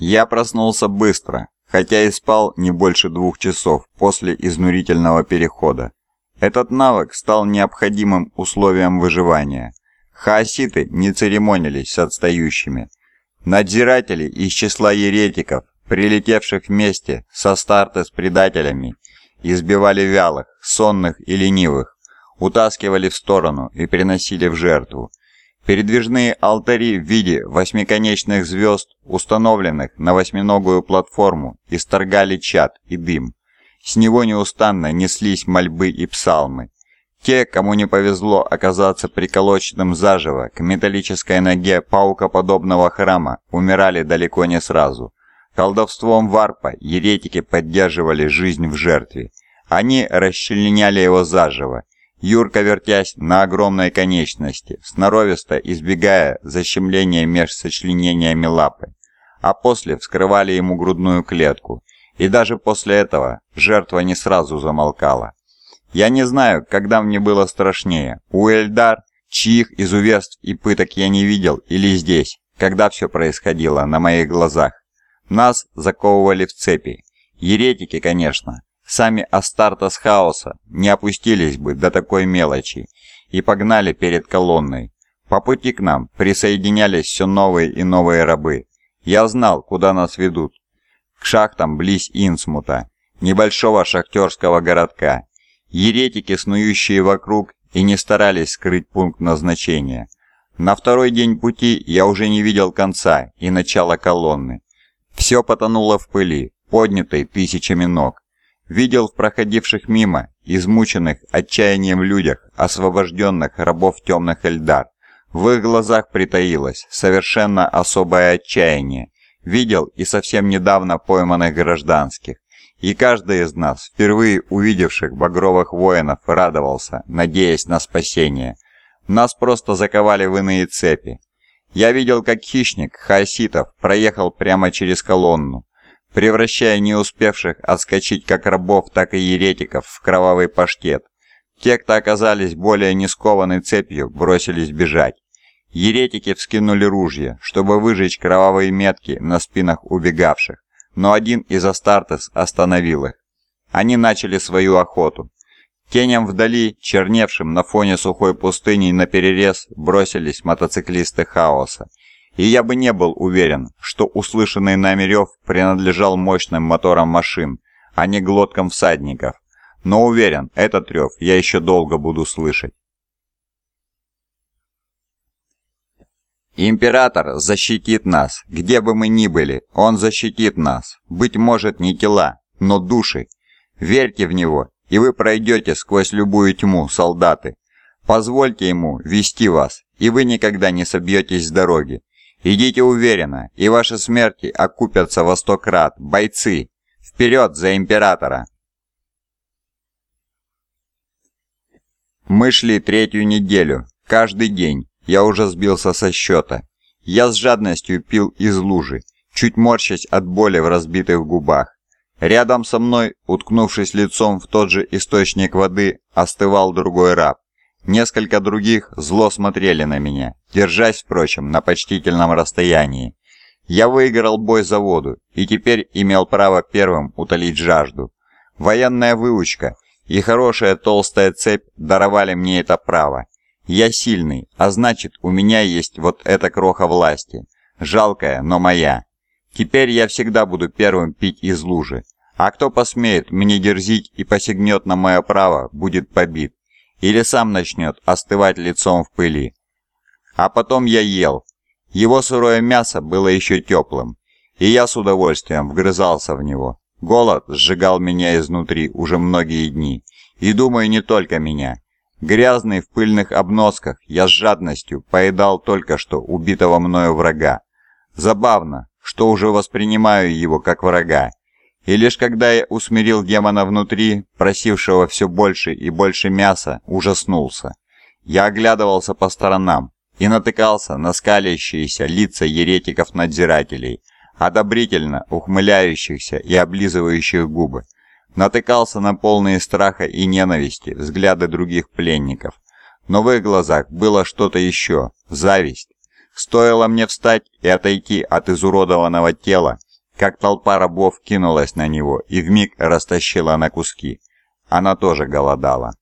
Я проснулся быстро, хотя и спал не больше двух часов после изнурительного перехода. Этот навык стал необходимым условием выживания. Хаоситы не церемонились с отстающими. Надзиратели из числа еретиков, прилетевших вместе со старта с предателями, избивали вялых, сонных и ленивых, утаскивали в сторону и приносили в жертву. Передвижные алтари в виде восьмиконечных звезд, установленных на восьминогую платформу, исторгали чад и дым. С него неустанно неслись мольбы и псалмы. Те, кому не повезло оказаться приколоченным заживо к металлической ноге паукоподобного храма, умирали далеко не сразу. Колдовством варпа еретики поддерживали жизнь в жертве. Они расчленяли его заживо, юрко вертясь на огромной конечности, сноровисто избегая защемления меж сочленениями лапы, а после вскрывали ему грудную клетку, и даже после этого жертва не сразу замолкала. Я не знаю, когда мне было страшнее, у Эльдар, чьих изуверств и пыток я не видел, или здесь, когда все происходило на моих глазах. Нас заковывали в цепи. Еретики, конечно, сами Астартес Хаоса не опустились бы до такой мелочи и погнали перед колонной. По пути к нам присоединялись все новые и новые рабы. Я знал, куда нас ведут, к шахтам близ Инсмута, небольшого шахтерского городка. Еретики, снующие вокруг, и не старались скрыть пункт назначения. На второй день пути я уже не видел конца и начала колонны. Все потонуло в пыли, поднятой тысячами ног. Видел в проходивших мимо, измученных отчаянием людях, освобожденных рабов темных Эльдар. В их глазах притаилось совершенно особое отчаяние, видел и совсем недавно пойманных гражданских. И каждый из нас, впервые увидевших багровых воинов, радовался, надеясь на спасение. Нас просто заковали в иные цепи. Я видел, как хищник хаоситов проехал прямо через колонну, превращая не успевших отскочить как рабов, так и еретиков в кровавый паштет. Те, кто оказались более не скованы цепью, бросились бежать. Еретики вскинули ружья, чтобы выжечь кровавые метки на спинах убегавших, но один из Астартес остановил их. Они начали свою охоту. Теням вдали, черневшим на фоне сухой пустыни наперерез, бросились мотоциклисты хаоса. И я бы не был уверен, что услышанный нами рев принадлежал мощным моторам машин, а не глоткам всадников. Но уверен, этот рев я еще долго буду слышать. Император защитит нас, где бы мы ни были, он защитит нас. Быть может, не тела, но души. Верьте в него, и вы пройдете сквозь любую тьму, солдаты. Позвольте ему вести вас, и вы никогда не собьетесь с дороги. Идите уверенно, и ваши смерти окупятся во сто крат. Бойцы! Вперед за императора! Мы шли третью неделю, каждый день, я уже сбился со счета. Я с жадностью пил из лужи, чуть морщась от боли в разбитых губах. Рядом со мной, уткнувшись лицом в тот же источник воды, остывал другой раб. Несколько других зло смотрели на меня, держась, впрочем, на почтительном расстоянии. Я выиграл бой за воду и теперь имел право первым утолить жажду. Военная выучка и хорошая толстая цепь даровали мне это право, я сильный, а значит, у меня есть вот эта кроха власти. Жалкая, но моя. Теперь я всегда буду первым пить из лужи. А кто посмеет мне дерзить и посягнет на мое право, будет побит. Или сам начнет остывать лицом в пыли. А потом я ел. Его сырое мясо было еще теплым, и я с удовольствием вгрызался в него. Голод сжигал меня изнутри уже многие дни. И думаю, не только меня. Грязный в пыльных обносках, я с жадностью поедал только что убитого мною врага. Забавно, что уже воспринимаю его как врага. И лишь когда я усмирил демона внутри, просившего все больше и больше мяса, ужаснулся. Я оглядывался по сторонам и натыкался на скалящиеся лица еретиков-надзирателей, одобрительно ухмыляющихся и облизывающих губы натыкался на полные страха и ненависти взгляды других пленников. Но в их глазах было что-то еще – зависть. Стоило мне встать и отойти от изуродованного тела, как толпа рабов кинулась на него и вмиг растащила на куски. Она тоже голодала.